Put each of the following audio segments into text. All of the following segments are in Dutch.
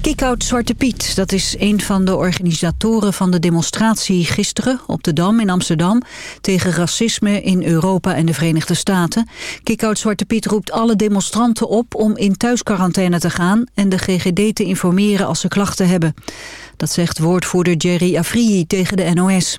Kickout Zwarte Piet, dat is een van de organisatoren van de demonstratie gisteren op de Dam in Amsterdam tegen racisme in Europa en de Verenigde Staten. Kickout Zwarte Piet roept alle demonstranten op om in thuisquarantaine te gaan en de GGD te informeren als ze klachten hebben. Dat zegt woordvoerder Jerry Afriyi tegen de NOS.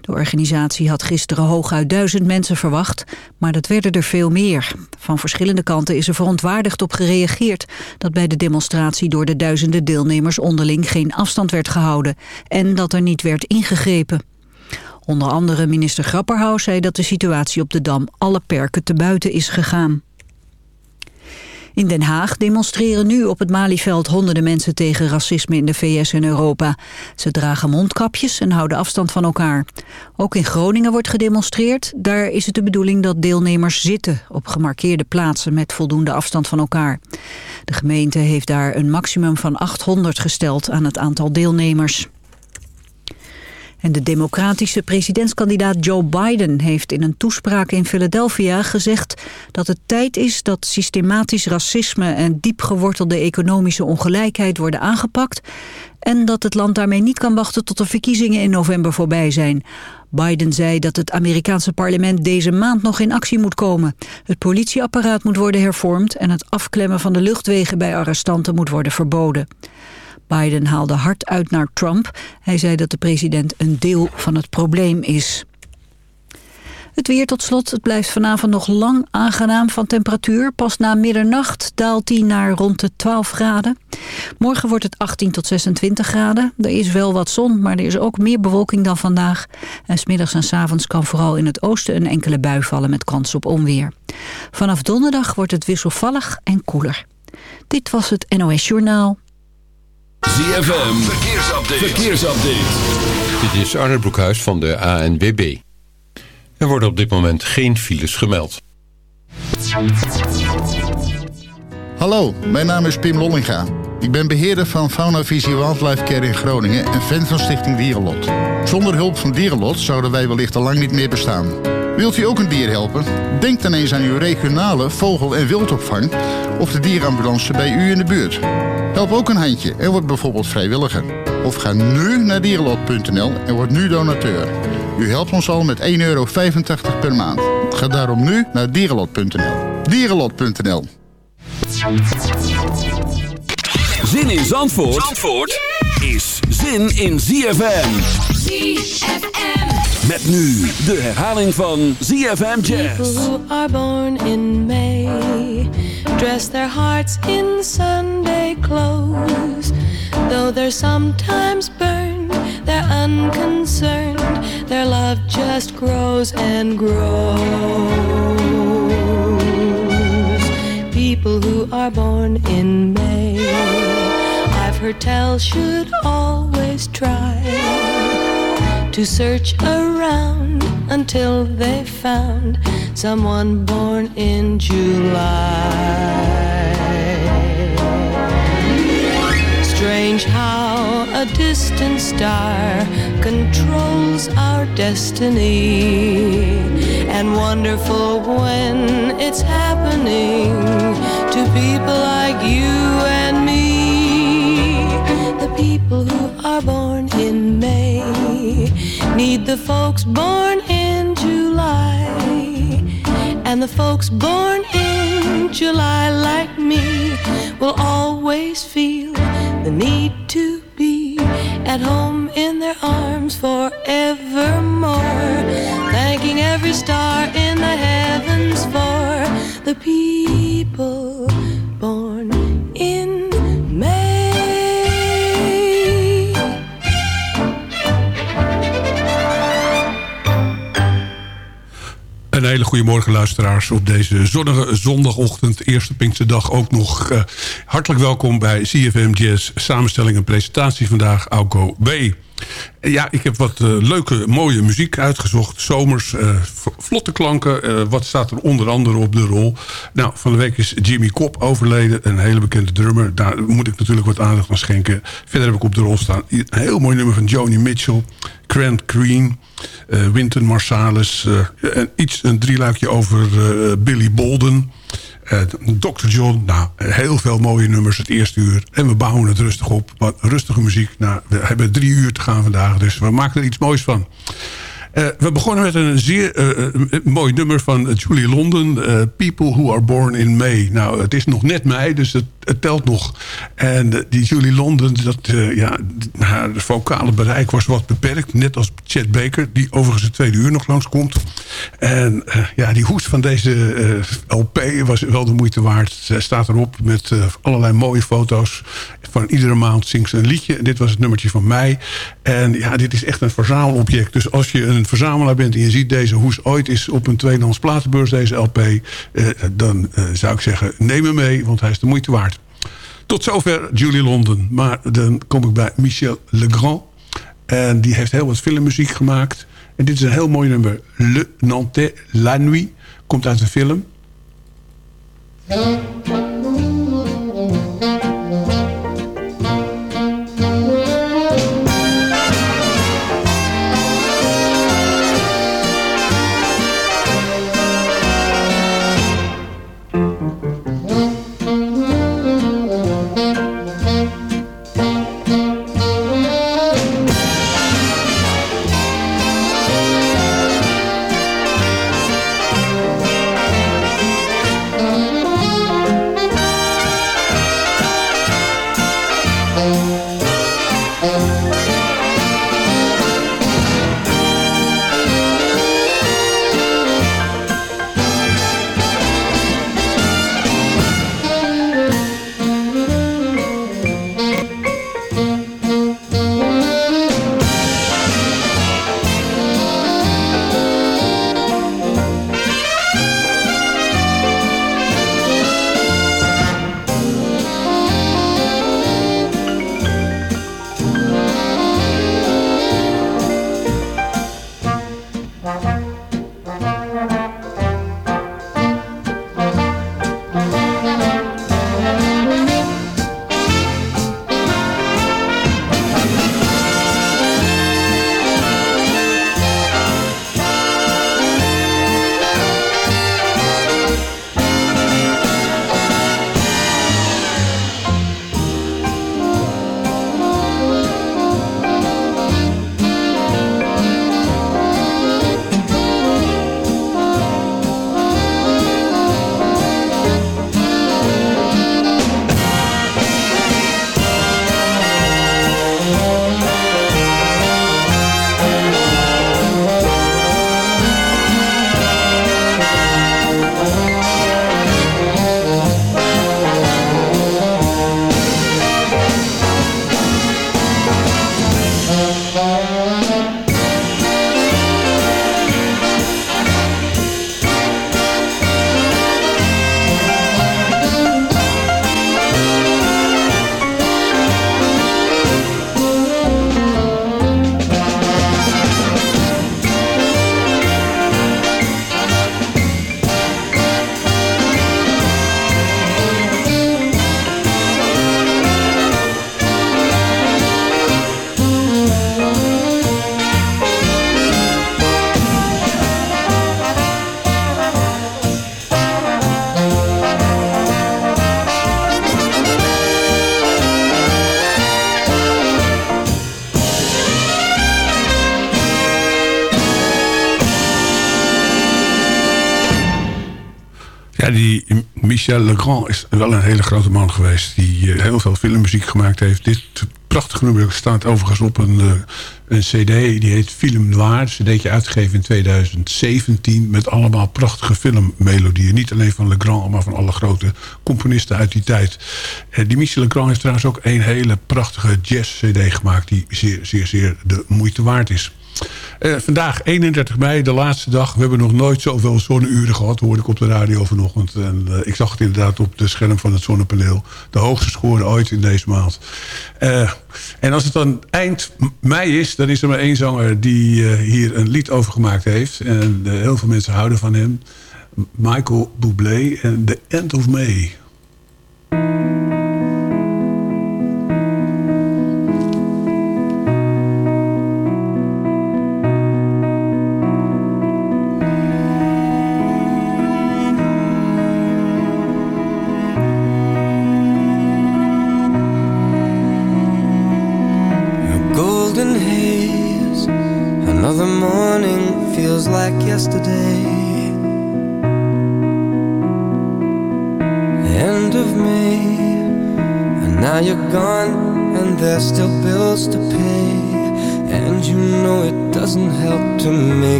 De organisatie had gisteren hooguit duizend mensen verwacht, maar dat werden er veel meer. Van verschillende kanten is er verontwaardigd op gereageerd dat bij de demonstratie door de duizenden deelnemers onderling geen afstand werd gehouden en dat er niet werd ingegrepen. Onder andere minister Grapperhaus zei dat de situatie op de Dam alle perken te buiten is gegaan. In Den Haag demonstreren nu op het Malieveld honderden mensen tegen racisme in de VS en Europa. Ze dragen mondkapjes en houden afstand van elkaar. Ook in Groningen wordt gedemonstreerd. Daar is het de bedoeling dat deelnemers zitten op gemarkeerde plaatsen met voldoende afstand van elkaar. De gemeente heeft daar een maximum van 800 gesteld aan het aantal deelnemers. En de democratische presidentskandidaat Joe Biden heeft in een toespraak in Philadelphia gezegd dat het tijd is dat systematisch racisme en diep gewortelde economische ongelijkheid worden aangepakt en dat het land daarmee niet kan wachten tot de verkiezingen in november voorbij zijn. Biden zei dat het Amerikaanse parlement deze maand nog in actie moet komen. Het politieapparaat moet worden hervormd en het afklemmen van de luchtwegen bij arrestanten moet worden verboden. Biden haalde hard uit naar Trump. Hij zei dat de president een deel van het probleem is. Het weer tot slot. Het blijft vanavond nog lang aangenaam van temperatuur. Pas na middernacht daalt die naar rond de 12 graden. Morgen wordt het 18 tot 26 graden. Er is wel wat zon, maar er is ook meer bewolking dan vandaag. En smiddags en s avonds kan vooral in het oosten een enkele bui vallen met kans op onweer. Vanaf donderdag wordt het wisselvallig en koeler. Dit was het NOS Journaal. ZFM, verkeersupdate. verkeersupdate. Dit is Arne Broekhuis van de ANWB. Er worden op dit moment geen files gemeld. Hallo, mijn naam is Pim Lollinga. Ik ben beheerder van Fauna Visie Wildlife Care in Groningen en fan van Stichting Dierenlot. Zonder hulp van Dierenlot zouden wij wellicht al lang niet meer bestaan. Wilt u ook een dier helpen? Denk dan eens aan uw regionale vogel- en wildopvang of de dierenambulance bij u in de buurt. Help ook een handje en word bijvoorbeeld vrijwilliger. Of ga nu naar dierenlot.nl en word nu donateur. U helpt ons al met 1,85 euro per maand. Ga daarom nu naar dierenlot.nl. Dierenlot.nl Zin in Zandvoort, Zandvoort is zin in ZFM. ZFM. Met nu de herhaling van ZFM Jazz. People are born in May dress their hearts in Sunday clothes. Though they're sometimes burned, they're unconcerned. Their love just grows and grows. People who are born in May, I've heard tell, should always try to search around until they found someone born in July. Strange how a distant star controls our destiny, and wonderful when it's happening to people folks born in July. And the folks born in July, like me, will always feel the need to be at home in their arms forevermore. Thanking every star in the heavens for the people Een hele goede morgen luisteraars op deze zonnige zondagochtend. Eerste Pinksterdag ook nog. eh, hartelijk welkom bij CFM Jazz. Samenstelling en presentatie vandaag, Auko B. En Ja, ik heb wat eh, leuke, mooie muziek uitgezocht. Zomers, eh, vlotte klanken. Eh, wat staat er onder andere op de rol? Nou, van de week is Jimmy Cobb overleden. Een hele bekende drummer. Daar moet ik natuurlijk wat aandacht aan schenken. Verder heb ik op de rol staan een heel mooi nummer van Joni Mitchell. Grant Green. eh Wynton Marsalis. eh, en iets, een drieluikje over eh, Billy Bolden. Dr. John, nou, heel veel mooie nummers het eerste uur. En we bouwen het rustig op. Wat rustige muziek. Nou, we hebben drie uur te gaan vandaag, dus we maken er iets moois van. Uh, we begonnen met een zeer uh, mooi nummer van Julie London. People Who Are Born in May. Nou, het is nog net mei, dus het, telt nog. En die Julie London, dat, ja, haar vocale bereik was wat beperkt. Net als Chet Baker, die overigens het tweede uur nog langskomt. En ja, die hoes van deze LP was wel de moeite waard. Zij staat erop met allerlei mooie foto's. Iedere maand zingt ze een liedje. Dit was het nummertje van mei. En ja, dit is echt een verzamelobject. Dus als je een verzamelaar bent en je ziet deze hoes ooit is op een tweedehands platenbeurs, deze LP, eh, dan eh, zou ik zeggen, neem hem mee, want hij is de moeite waard. Tot zover Julie London. Maar dan kom ik bij Michel Legrand. En die heeft heel wat filmmuziek gemaakt. En dit is een heel mooi nummer. Le Nantais La Nuit. Komt uit een film. Michel Legrand is wel een hele grote man geweest... die uh, heel veel filmmuziek gemaakt heeft. Dit prachtige nummer staat overigens op een, uh, een cd. Die heet Film Noir. Een cd'tje uitgegeven in 2017... met allemaal prachtige filmmelodieën. Niet alleen van Legrand, maar van alle grote componisten uit die tijd. Uh, die Michel Legrand heeft trouwens ook een hele prachtige jazz-cd gemaakt... die zeer, zeer, zeer de moeite waard is. Uh, vandaag 31 mei, de laatste dag. We hebben nog nooit zoveel zonneuren gehad, hoorde ik op de radio vanochtend. En uh, ik zag het inderdaad op de scherm van het zonnepaneel. De hoogste score ooit in deze maand. Uh, en als het dan eind mei is, dan is er maar één zanger die hier een lied over gemaakt heeft. En heel veel mensen houden van hem. Michael Bublé en The End of May.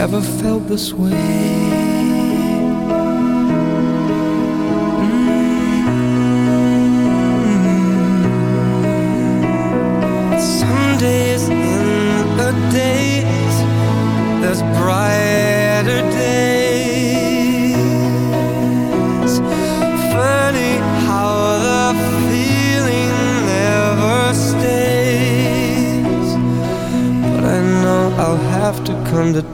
Ever felt this way.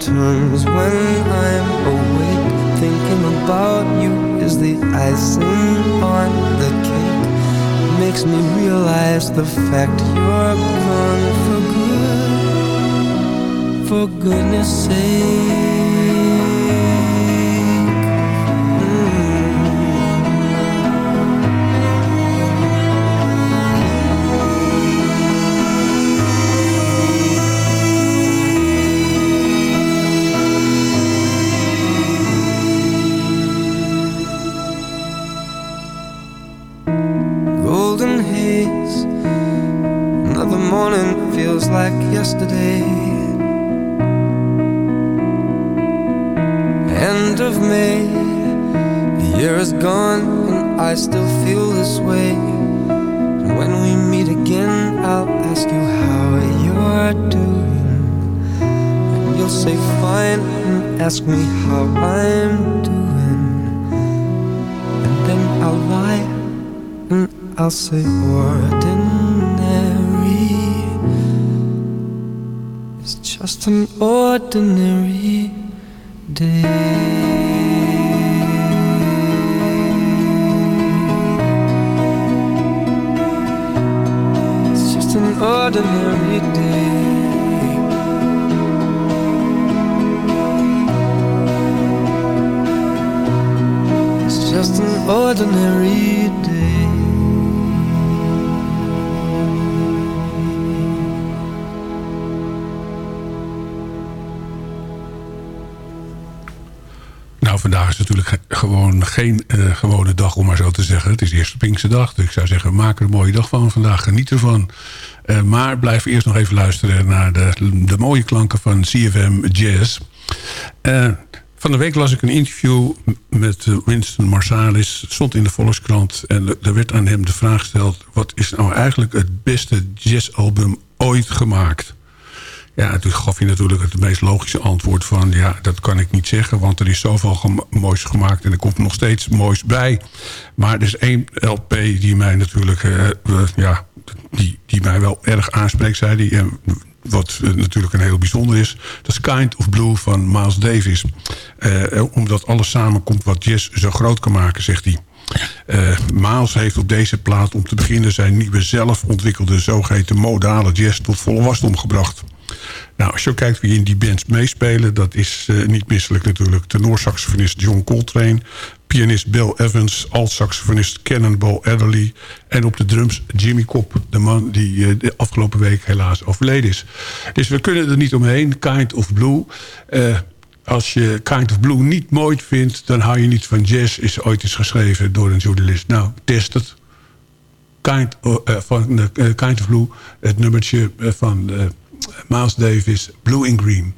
Terms when I'm awake. Thinking about you is the icing on the cake. Makes me realize the fact you're gone for good for goodness sake. Day. Geen eh, gewone dag, om maar zo te zeggen. Het is eerste Pinksterdag, dus ik zou zeggen, maak er een mooie dag van vandaag. Geniet ervan. Eh, maar blijf eerst nog even luisteren naar de, de mooie klanken van CFM Jazz. Eh, van de week las ik een interview met Winston Marsalis. Stond in de Volkskrant en er werd aan hem de vraag gesteld... wat is nou eigenlijk het beste jazzalbum ooit gemaakt? Ja, toen gaf hij natuurlijk het meest logische antwoord van... ja, dat kan ik niet zeggen, want er is zoveel moois gemaakt... en er komt nog steeds moois bij. Maar er is één LP die mij natuurlijk... eh, eh, ja, die, die mij wel erg aanspreekt, zei en wat eh, natuurlijk een heel bijzonder is. Dat is Kind of Blue van Miles Davis. Omdat alles samenkomt wat jazz zo groot kan maken, zegt hij. Eh Miles heeft op deze plaat om te beginnen... zijn nieuwe zelf ontwikkelde zogeheten modale jazz tot volle wasdom gebracht. Nou, als je kijkt wie in die bands meespelen... dat is eh, niet misselijk natuurlijk. Tenorsaxofonist John Coltrane... pianist Bill Evans... alt-saxofonist Cannonball Adderley... en op de drums Jimmy Cobb. De man die eh, de afgelopen week helaas overleden is. Dus we kunnen er niet omheen. Kind of Blue... Eh, als je Kind of Blue niet mooi vindt... dan hou je niet van jazz. Is ooit eens geschreven door een journalist. Nou, test het. Kind, van, kind of Blue. Het nummertje van Miles Davis. Blue and Green.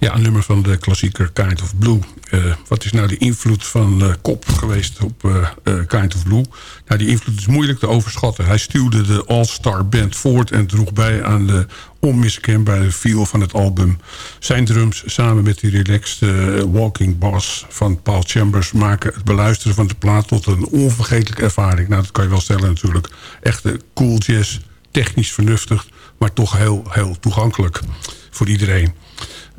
Ja, een nummer van de klassieker Kind of Blue. Uh, wat is nou de invloed van uh, Kop geweest op uh, Kind of Blue? Nou, die invloed is moeilijk te overschatten. Hij stuwde de All-Star Band voort en droeg bij aan de onmiskenbare feel van het album. Zijn drums samen met die relaxed walking bass van Paul Chambers... maken het beluisteren van de plaat tot een onvergetelijke ervaring. Nou, dat kan je wel stellen natuurlijk. Echte cool jazz, technisch vernuftig... maar toch heel, heel toegankelijk voor iedereen.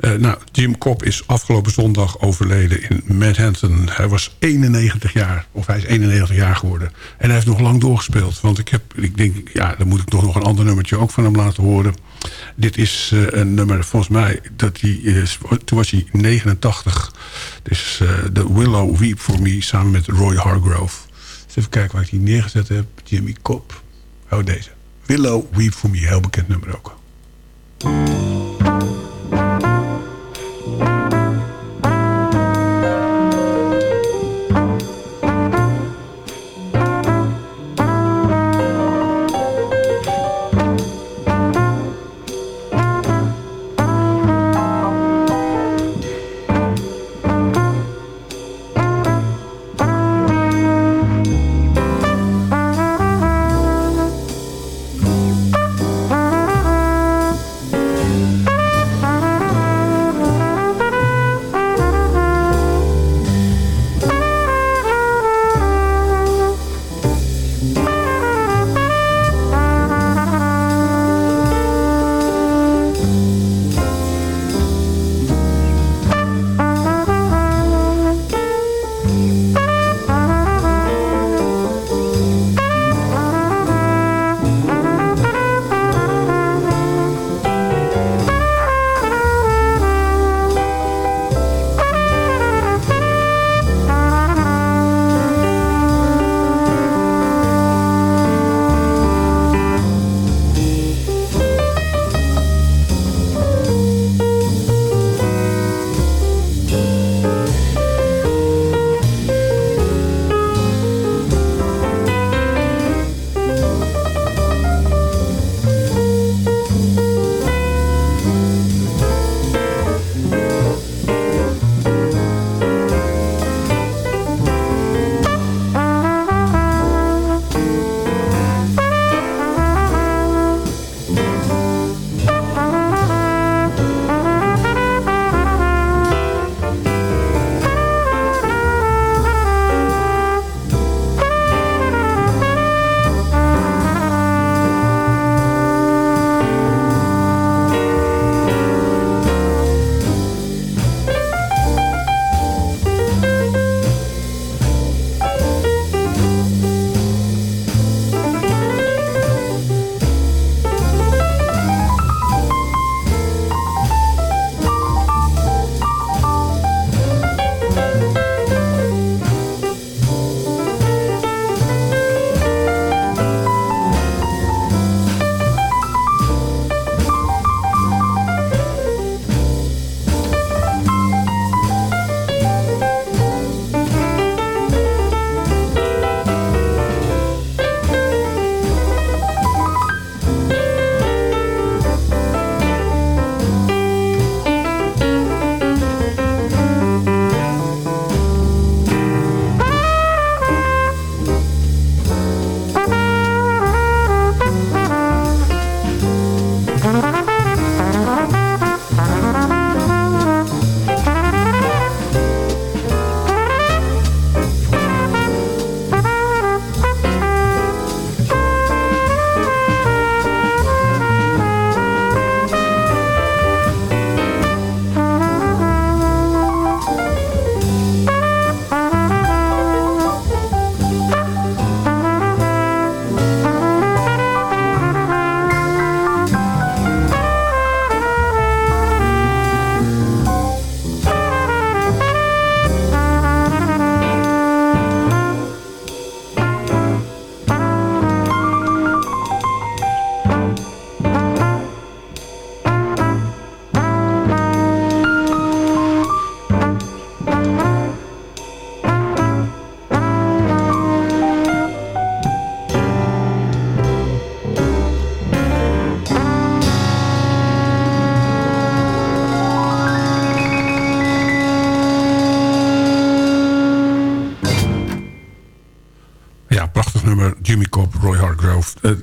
Uh, nou, Jim Cobb is afgelopen zondag overleden in Manhattan. Hij was 91 jaar, of hij is 91 jaar geworden. En hij heeft nog lang doorgespeeld. Want ik, heb, ik denk, ja, dan moet ik toch nog een ander nummertje ook van hem laten horen. Dit is uh, een nummer, volgens mij, dat hij is, toen was hij 89. Dus The Willow Weep For Me samen met Roy Hargrove. Dus even kijken waar ik die neergezet heb. Jimmy Cobb. Oh, deze. Willow Weep For Me, heel bekend nummer ook.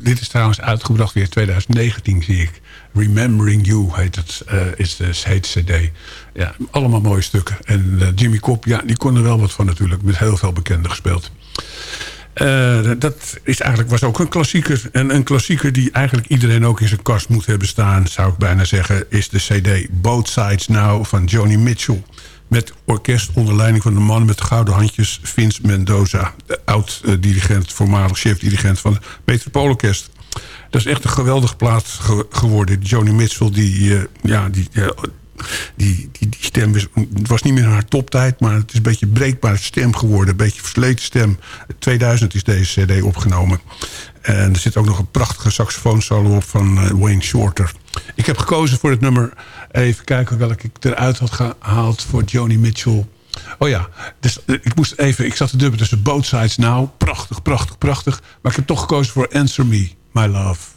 Dit is trouwens uitgebracht weer 2019, zie ik. Remembering You heet het, uh, is de heet cd. Ja, allemaal mooie stukken. En Jimmy Cobb, ja, die kon er wel wat van natuurlijk. Met heel veel bekenden gespeeld. Uh, dat is eigenlijk, was ook een klassieker. En een klassieker die eigenlijk iedereen ook in zijn kast moet hebben staan... zou ik bijna zeggen, is de cd Both Sides Now van Joni Mitchell. Met orkest onder leiding van de man met de gouden handjes... Vince Mendoza, oud-dirigent, voormalig chef-dirigent van het Metropoolorkest. Dat is echt een geweldige plaat geworden. Joni Mitchell, die, uh, ja, die, uh, die, die, die stem was, niet meer haar toptijd... maar het is een beetje breekbare stem geworden. Een beetje versleten stem. 2000 is deze cd opgenomen. En er zit ook nog een prachtige saxofoonsolo op van uh, Wayne Shorter. Ik heb gekozen voor het nummer... even kijken welke ik eruit had gehaald voor Joni Mitchell... Oh ja, dus ik moest even. Ik zat te dubben tussen Both Sides Now. Prachtig, prachtig, prachtig. Maar ik heb toch gekozen voor Answer Me, My Love.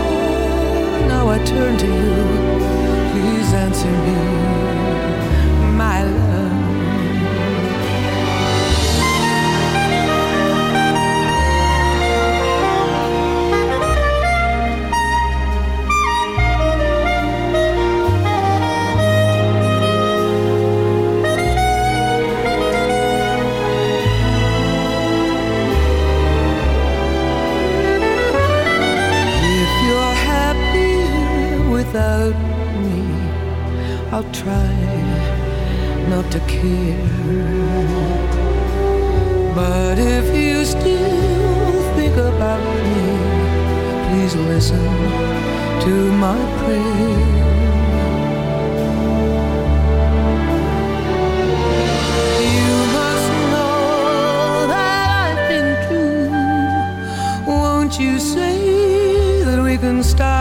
now I turn to you. Please answer me, I'll try not to care. But if you still think about me, please listen to my prayer. You must know that I've been true. Won't you say that we can start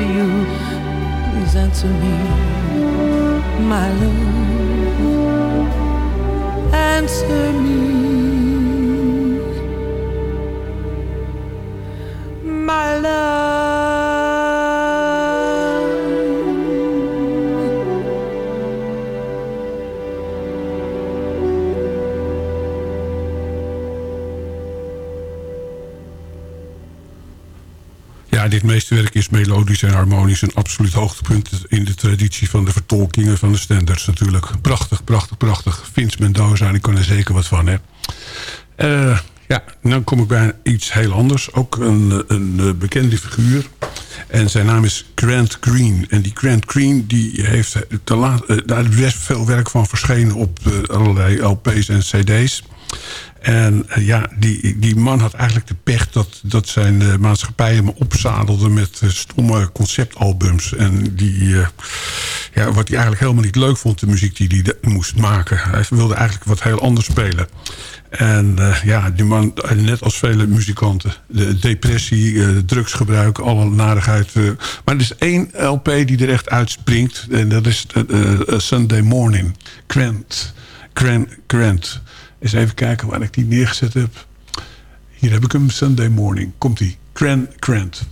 to you. Please answer me, my love. Answer dit meesterwerk is melodisch en harmonisch... een absoluut hoogtepunt in de traditie van de vertolkingen van de standards natuurlijk. Prachtig, prachtig, prachtig. Vince Mendoza, ik kan er zeker wat van, hè. Uh, ja, dan kom ik bij iets heel anders. Ook een, een bekende figuur. En zijn naam is Grant Green. En die Grant Green die heeft te laat, uh, daar veel werk van verschenen op allerlei LP's en CD's. En eh, ja, die, die man had eigenlijk de pech dat, dat zijn uh, maatschappij hem opzadelde met uh, stomme conceptalbums. En die, ja, wat hij eigenlijk helemaal niet leuk vond, de muziek die hij moest maken. Hij wilde eigenlijk wat heel anders spelen. En ja, die man, net als vele muzikanten, de depressie, drugsgebruik, alle narigheid. maar er is één LP die er echt uitspringt. En dat is Sunday Morning. Grant. Grant. Grant. Eens even kijken waar ik die neergezet heb. Hier heb ik hem, Sunday Morning. Komt-ie. Grant. Grant.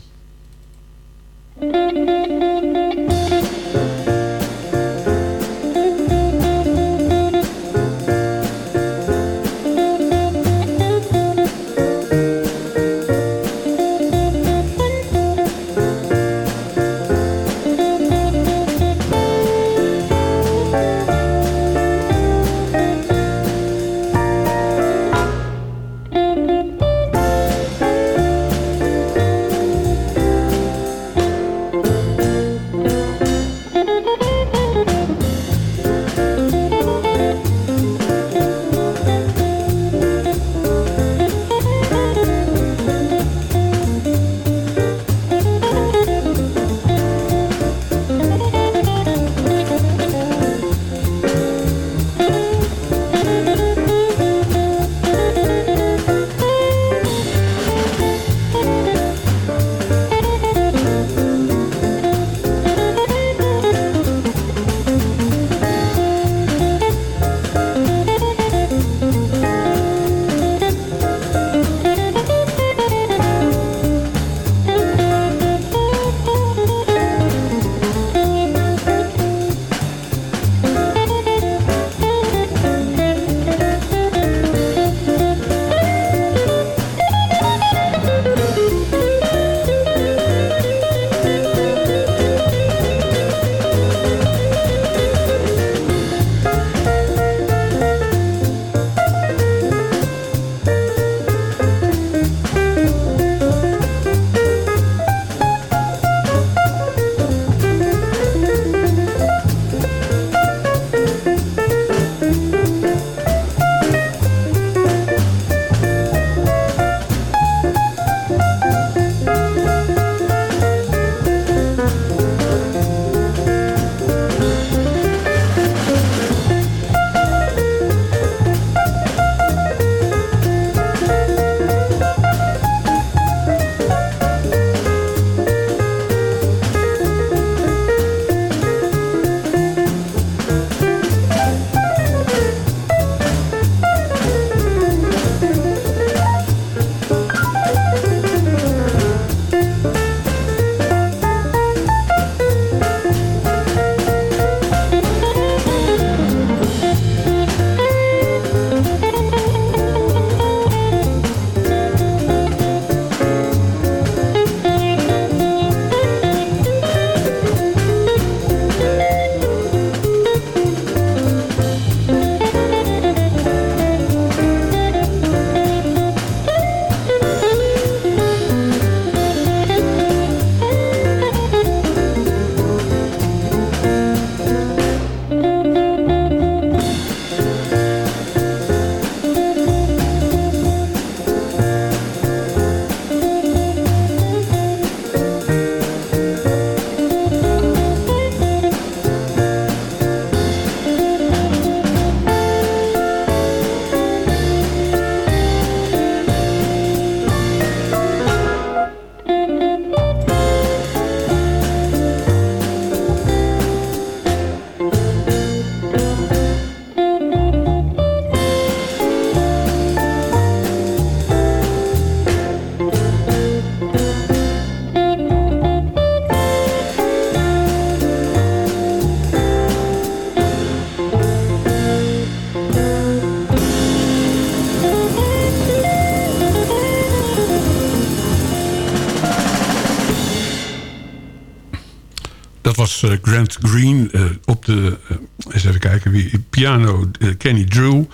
Uh, Grant Green uh, op de... Uh, eens even kijken wie... Piano Kenny Drew.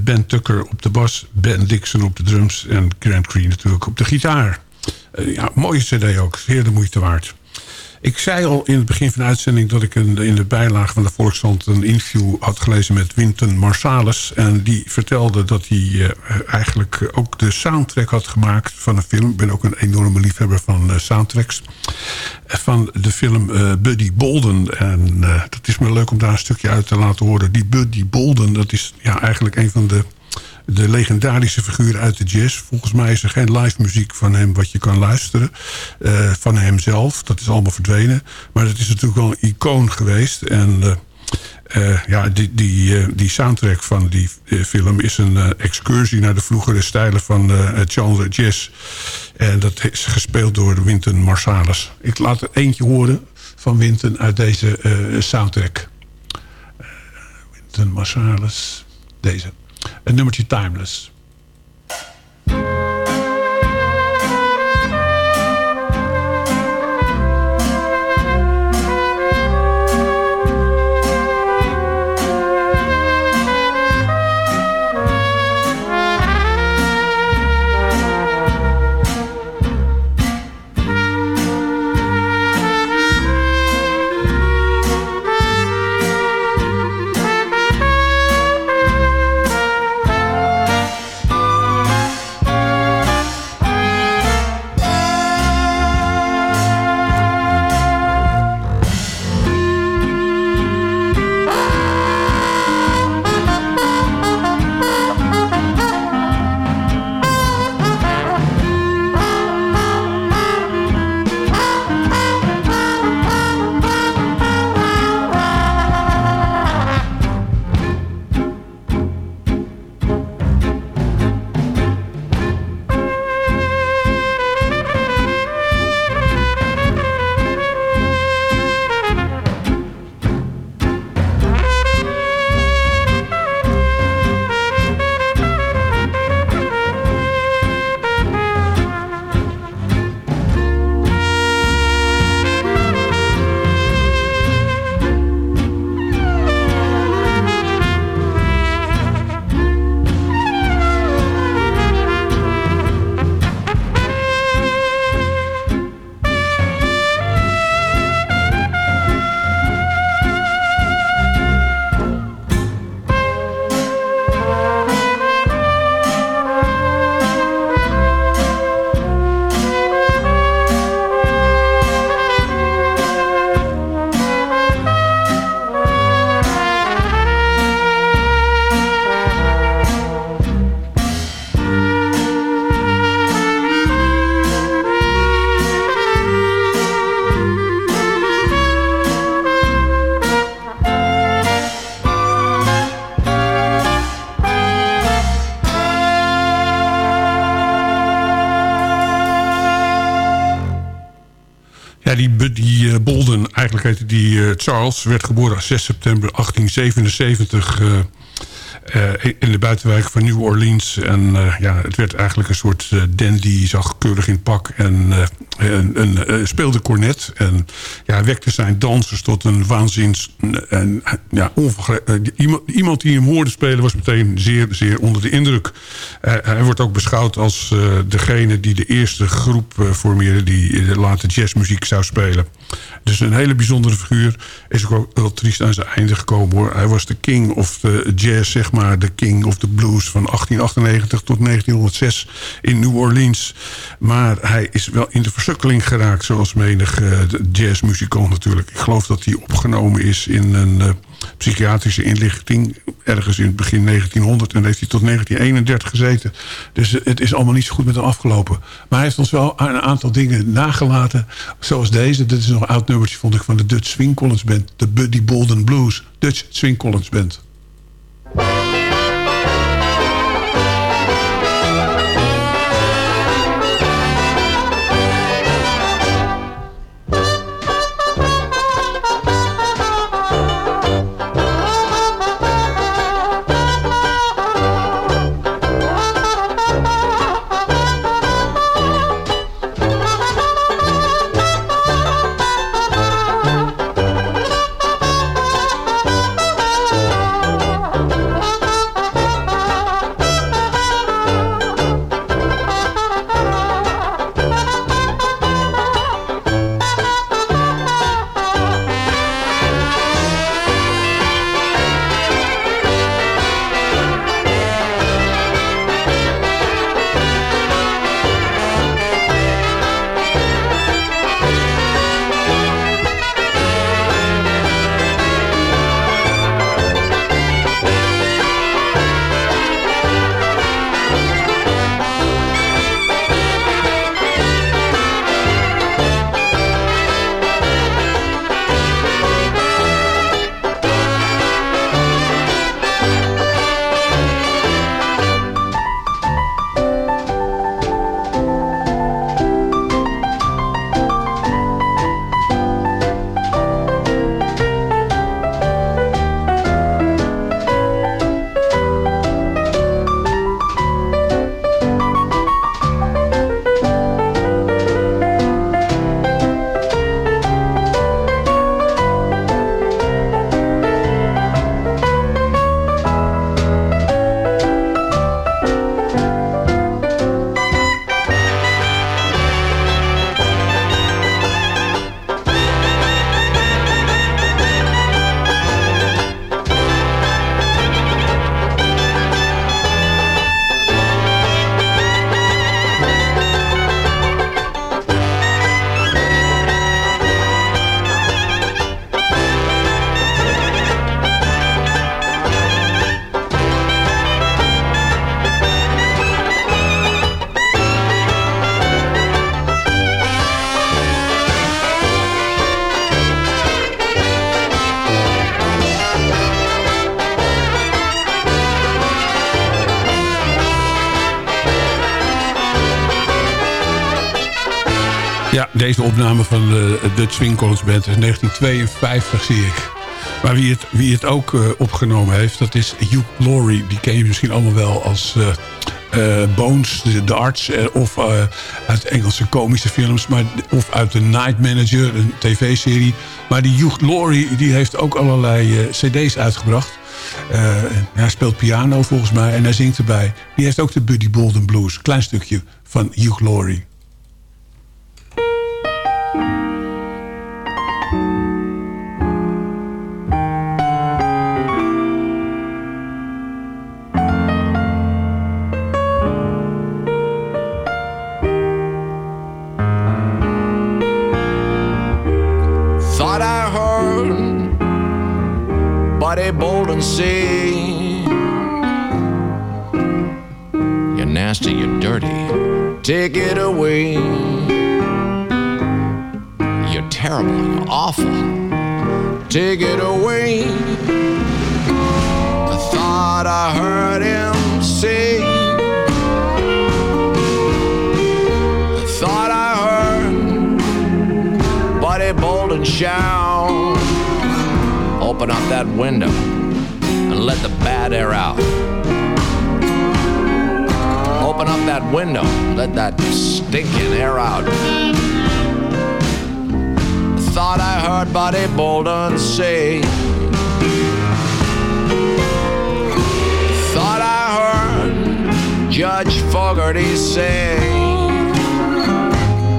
ben Tucker op de bas. Ben Dixon op de drums. En Grant Green natuurlijk op de gitaar. ja, mooie cd ook. Zeer de moeite waard. Ik zei al in het begin van de uitzending... dat ik een, in de bijlage van de Volkskrant een interview had gelezen met Winton Marsalis. En die vertelde dat hij uh, eigenlijk ook de soundtrack had gemaakt van een film. Ik ben ook een enorme liefhebber van uh, soundtracks. Van de film uh, Buddy Bolden. En dat is me leuk om daar een stukje uit te laten horen. Die Buddy Bolden, dat is ja, eigenlijk een van de de legendarische figuur uit de jazz. Volgens mij is er geen live muziek van hem wat je kan luisteren. Uh, van hemzelf. Dat is allemaal verdwenen. Maar het is natuurlijk wel een icoon geweest. En uh, uh, ja, die, die, die soundtrack van die film is een excursie naar de vroegere stijlen van het genre jazz. En dat is gespeeld door Winton Marsalis. Ik laat er eentje horen van Winton uit deze soundtrack. Winton Marsalis, deze. Een nummertje Timeless. Die uh, Charles werd geboren op 6 september 1877 uh, uh, in de buitenwijk van New Orleans. En ja, het werd eigenlijk een soort uh, dandy, zag keurig in pak en, en speelde cornet. En ja, wekte zijn dansers tot een waanzins... En, ja, iemand, iemand die hem hoorde spelen was meteen zeer, zeer onder de indruk. hij wordt ook beschouwd als degene die de eerste groep formeerde... die later jazzmuziek zou spelen. Dus een hele bijzondere figuur. Is ook wel triest aan zijn einde gekomen hoor. Hij was de king of the jazz, zeg maar. De king of the blues van 1898 tot 1906 in New Orleans. Maar hij is wel in de versukkeling geraakt. Zoals menig uh, jazzmuzikant natuurlijk. Ik geloof dat hij opgenomen is in een... Uh, psychiatrische inlichting. Ergens in het begin 1900. En heeft hij tot 1931 gezeten. Dus het is allemaal niet zo goed met hem afgelopen. Maar hij heeft ons wel een aantal dingen nagelaten. Zoals deze. Dit is nog een oud nummertje vond ik van de Dutch Swing Collins Band. De Buddy Bolden Blues. Dutch Swing Collins Band. Deze opname van de Dutch Swing College Band is 1952, zie ik. Maar wie het, wie het ook uh, opgenomen heeft, dat is Hugh Laurie. Die ken je misschien allemaal wel als uh, Bones, de, de arts... of uit Engelse komische films, maar, of uit The Night Manager, een tv-serie. Maar die Hugh Laurie die heeft ook allerlei cd's uitgebracht. hij speelt piano volgens mij en hij zingt erbij. Die heeft ook de Buddy Bolden Blues. Klein stukje van Hugh Laurie. Buddy Bolden say You're nasty, you're dirty, take it away. You're terrible, you're awful, take it away. I thought I heard him say I thought I heard Buddy Bolden shout open up that window and let the bad air out. Open up that window, let that stinking air out. Thought I heard Buddy Bolden say. Thought I heard Judge Fogarty say.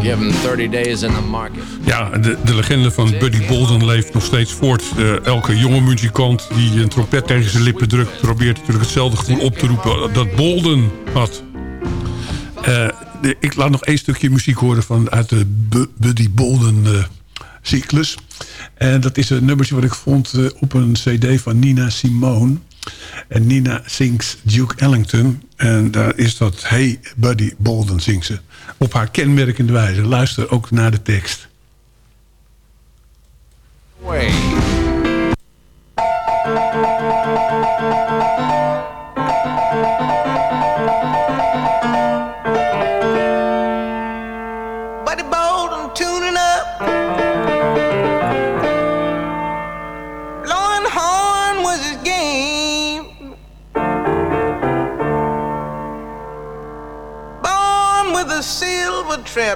Give him 30 days in the market. Ja, de, de legende van Buddy Bolden leeft nog steeds voort. Elke jonge muzikant die een trompet tegen zijn lippen drukt... probeert natuurlijk hetzelfde gevoel op te roepen dat Bolden had. De, ik laat nog één stukje muziek horen van, uit de Buddy Bolden uh, cyclus. En dat is een nummertje wat ik vond op een cd van Nina Simone. En Nina zingt Duke Ellington. En daar is dat Hey Buddy Bolden zingt ze. Op haar kenmerkende wijze. Luister ook naar de tekst.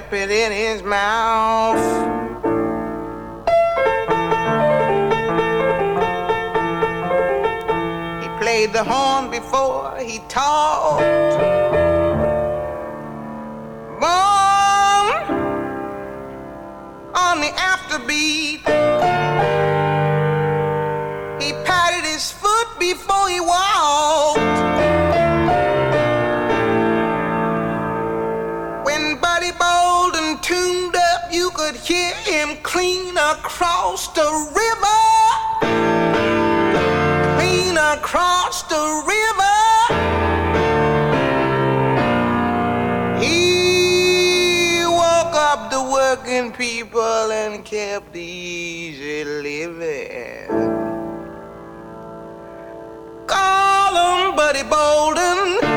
Trumpet in his mouth. The horn before he talked. Born on the afterbeat, he patted his foot before he walked. When Buddy Bolden tuned up, you could hear him clean across the river people and kept easy living. Call him Buddy Bolden.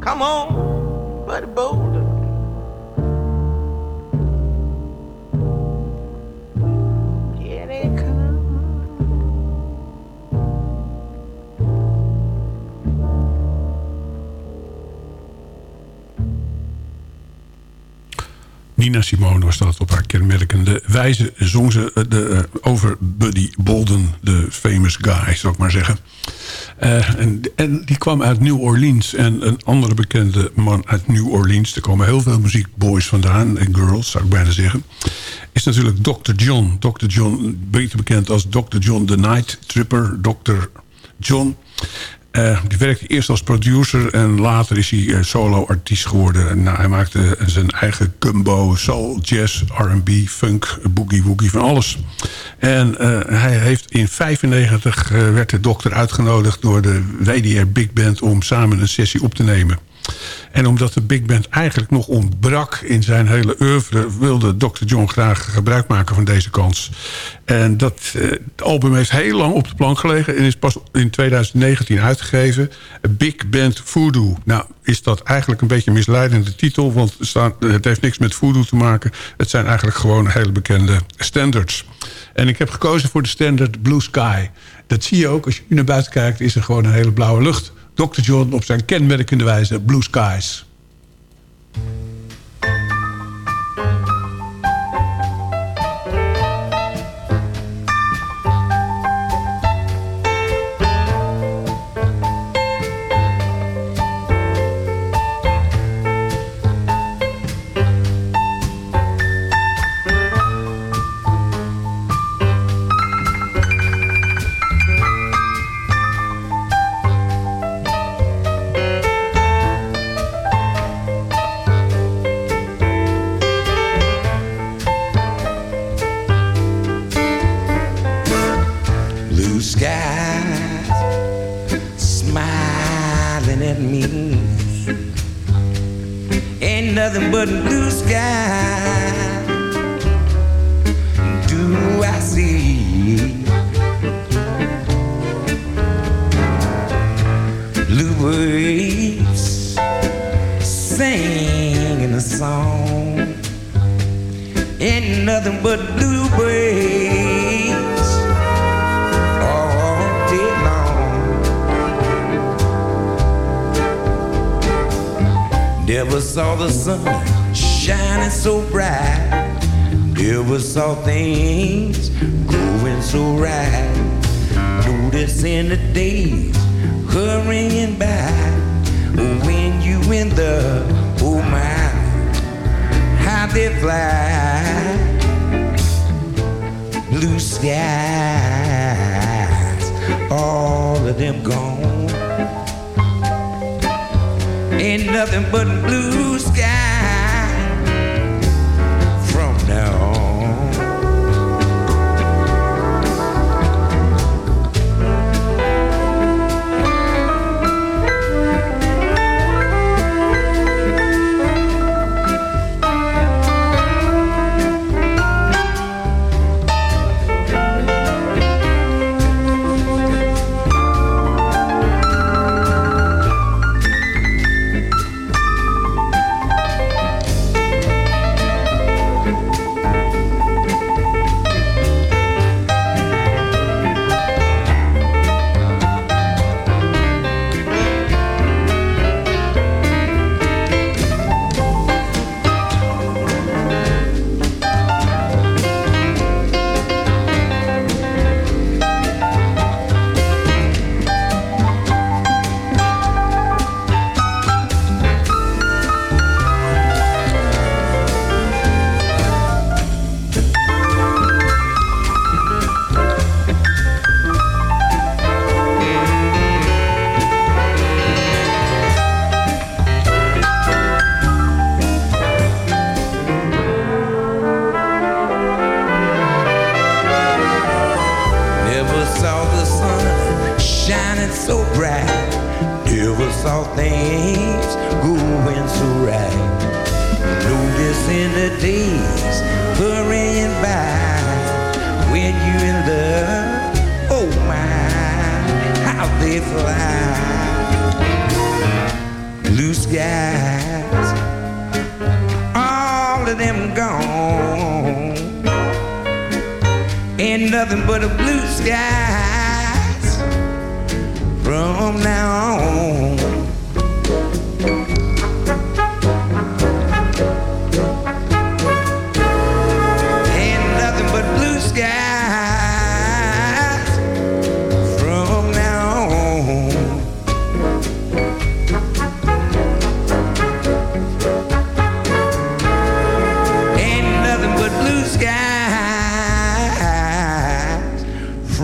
Come on, Buddy Bolden. Nina Simone was dat op haar kenmerkende wijze. Zong ze eh, de, uh, over Buddy Bolden, de famous guy, zou ik maar zeggen. Uh, en, en, die kwam uit New Orleans. En een andere bekende man uit New Orleans... er komen heel veel muziekboys vandaan en girls, zou ik bijna zeggen... is natuurlijk Dr. John. Dr. John, beter bekend als Dr. John the Night Tripper. Dr. John... Uh, die werkte eerst als producer en later is hij uh, solo-artiest geworden. Nou, hij maakte zijn eigen gumbo, soul, jazz, R&B, funk, boogie woogie, van alles. En hij heeft in 95 werd de dokter uitgenodigd door de WDR Big Band om samen een sessie op te nemen. En omdat de big band eigenlijk nog ontbrak in zijn hele oeuvre... wilde Dr. John graag gebruik maken van deze kans. En dat het album heeft heel lang op de plank gelegen... en is pas in 2019 uitgegeven. Big Band Voodoo. Nou, is dat eigenlijk een beetje een misleidende titel... want het heeft niks met voodoo te maken. Het zijn eigenlijk gewoon hele bekende standards. En ik heb gekozen voor de standard Blue Sky. Dat zie je ook, als je naar buiten kijkt... is er gewoon een hele blauwe lucht... Dr. John op zijn kenmerkende wijze Blue Skies.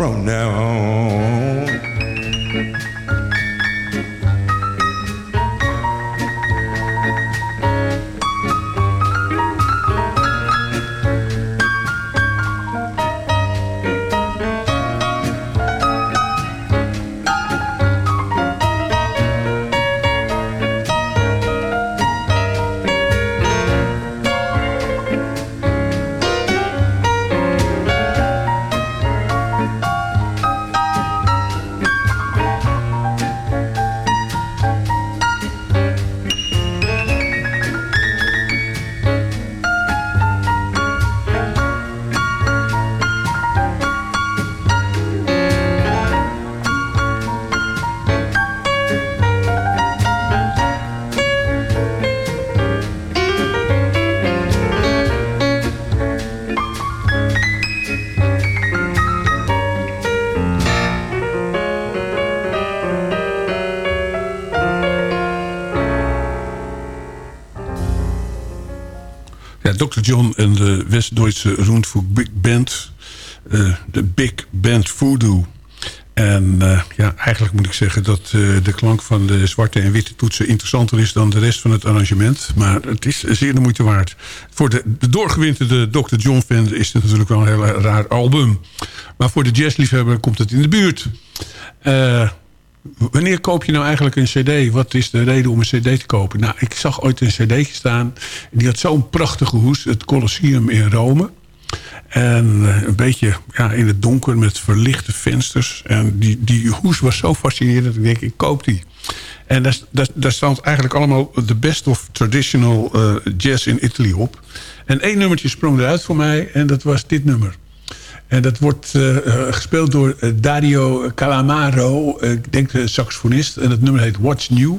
From now de West-Duitse Rundfunk Big Band. eh, de Big Band Voodoo. En eh, ja, eigenlijk moet ik zeggen dat eh, de klank van de zwarte en witte toetsen interessanter is dan de rest van het arrangement. Maar het is zeer de moeite waard. Voor de, de doorgewinterde Dr. John fan is het natuurlijk wel een heel raar album. Maar voor de jazzliefhebber komt het in de buurt. Wanneer koop je nou eigenlijk een cd? Wat is de reden om een cd te kopen? Nou, ik zag ooit een cd staan. Die had zo'n prachtige hoes. Het Colosseum in Rome. En eh, een beetje ja, in het donker met verlichte vensters. En die, die hoes was zo fascinerend dat ik denk, ik koop die. En daar, daar, daar stond eigenlijk allemaal de best of traditional eh, jazz in Italy op. En één nummertje sprong eruit voor mij. En dat was dit nummer. En dat wordt eh, eh, gespeeld door eh, Dario Calamaro. ik denk de saxofonist. En het nummer heet What's New.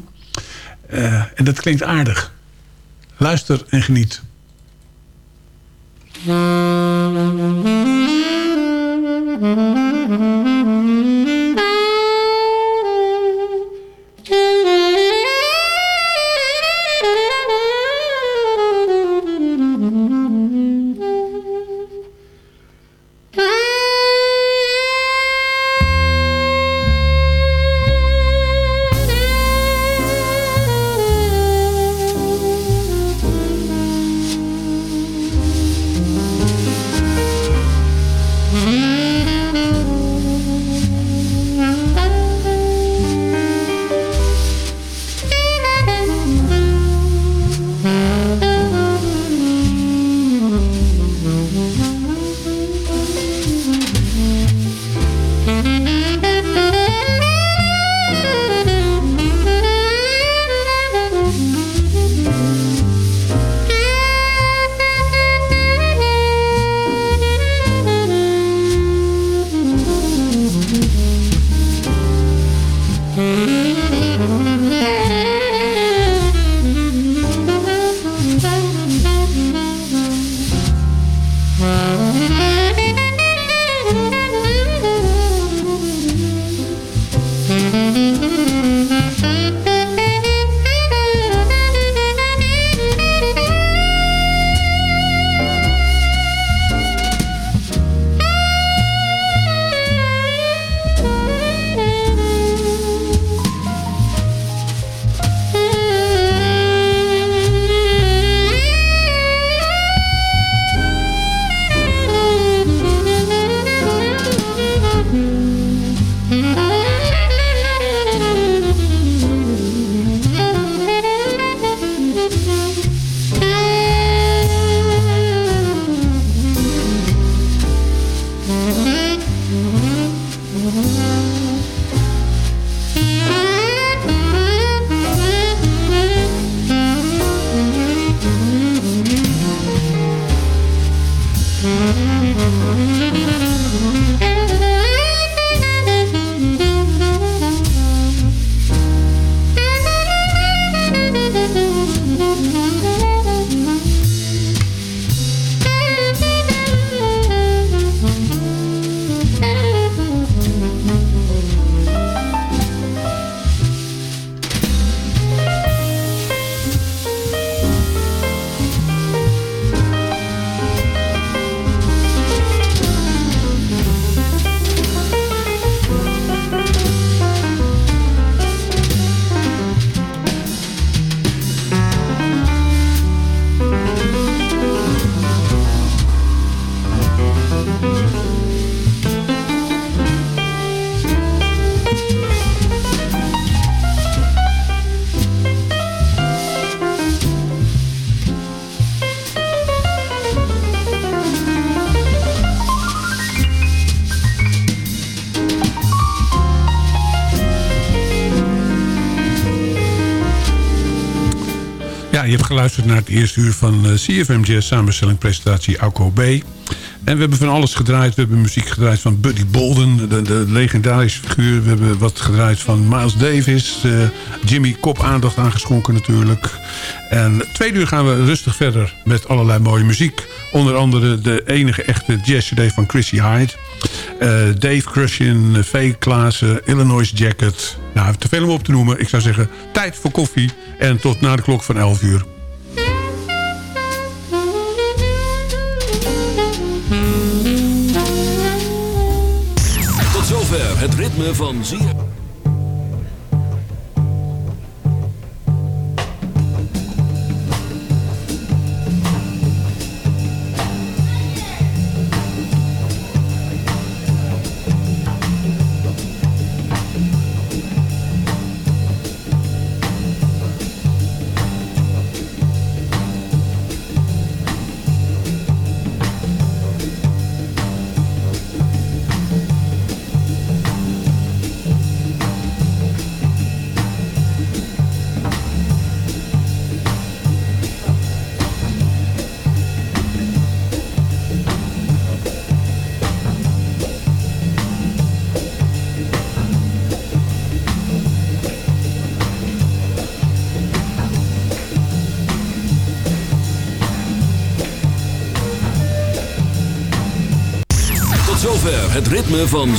En dat klinkt aardig. Luister en geniet. Mm-hmm. Je hebt geluisterd naar het eerste uur van uh, CFM Jazz samenstelling presentatie Alco B. En we hebben van alles gedraaid. We hebben muziek gedraaid van Buddy Bolden, de, de legendarische figuur. We hebben wat gedraaid van Miles Davis. Uh, Jimmy Kop aandacht aangeschonken natuurlijk. En twee uur gaan we rustig verder met allerlei mooie muziek. Onder andere de enige echte jazz-cd van Chrissy Hyde. Uh, Dave Crushin, Faye Klaassen, Illinois Jacket. Nou, te veel om op te noemen. Ik zou zeggen, tijd voor koffie. En tot na de klok van 11 uur. Tot zover het ritme van ZFM.